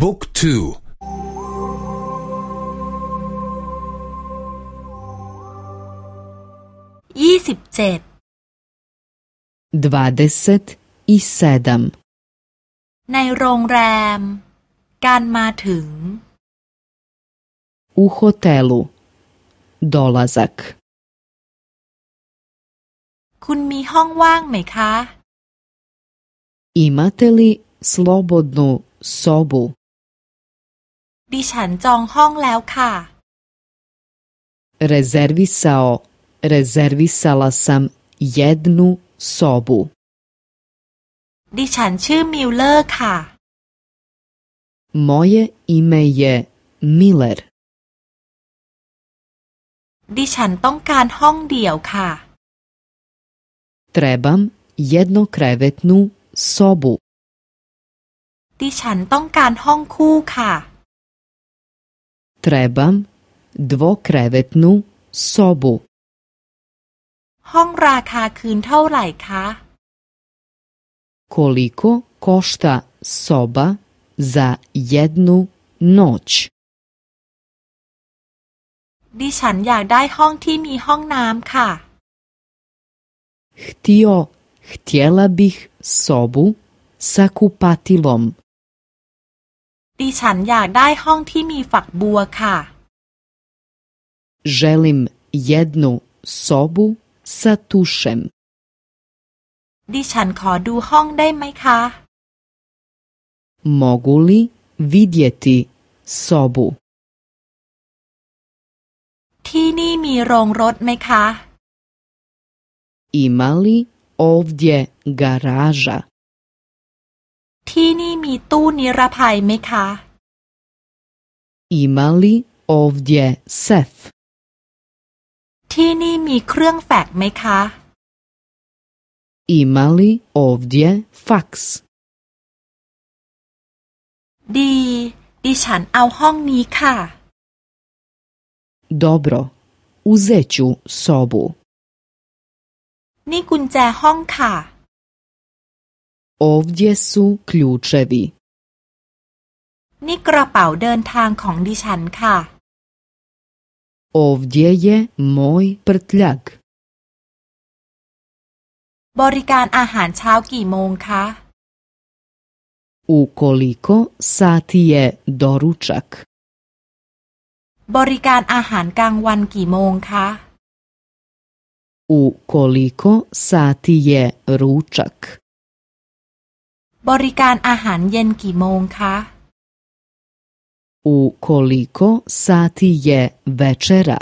บุ๊กทูยี่สิบเจ็ดดวาเดสตอิเซดัมในโรงแรม การมาถึง u hotelu dolazak คุณมีห้องว่างไหมคะ imate li slobodnu sobu ดิฉันจองห้องแล้วค่ะ rezervisao rezervisala sam jednu sobu ดิฉันชื่อมิลเลอร์ค่ะ moje ime je Miller ดิฉันต้องการห้องเดี่ยวค่ะ trebam jednokrevetnu sobu ดิฉันต้องการห้องคู่ค่ะ trebam dvokrevetnu sobu ห้องราคาคืนเท่าไหร่คะ koliko košta soba za jednu noć ดิฉันอยากได้ห้องที่มีห้องน้ำค่ะ htio htjela bih sobu sa kupatilom ดิฉันอยากได้ห้องที่มีฝักบัวค่ะ želim jednu sobu sa tušem ดิฉันขอดูห้องได้ไหมคะ mogu li vidjeti sobu ที่นี่มีโรงรถไหมคะ ima li ovdje garaža ที่นี่มีตู้นิรภัยไหมคะ ima li ovdje sef ที่นี่มีเครื่องแฟกซ์ไหมคะ ima li ovdje faks ดี ดิฉันเอาห้องนี้ค่ะ dobro uzet ću sobu นี่กุญแจห้องค่ะ ovdje su ključevi นี่กระเป๋าเดินทางของดิฉันค่ะ ovdje je moj prtljag บริการอาหารเช้ากี่โมงคะ u koliko sati je doručak บริการอาหารกลางวันกี่โมงคะ u koliko sati je ručak บริการอาหารเย็นกี่โมงคะ u koliko sati je večera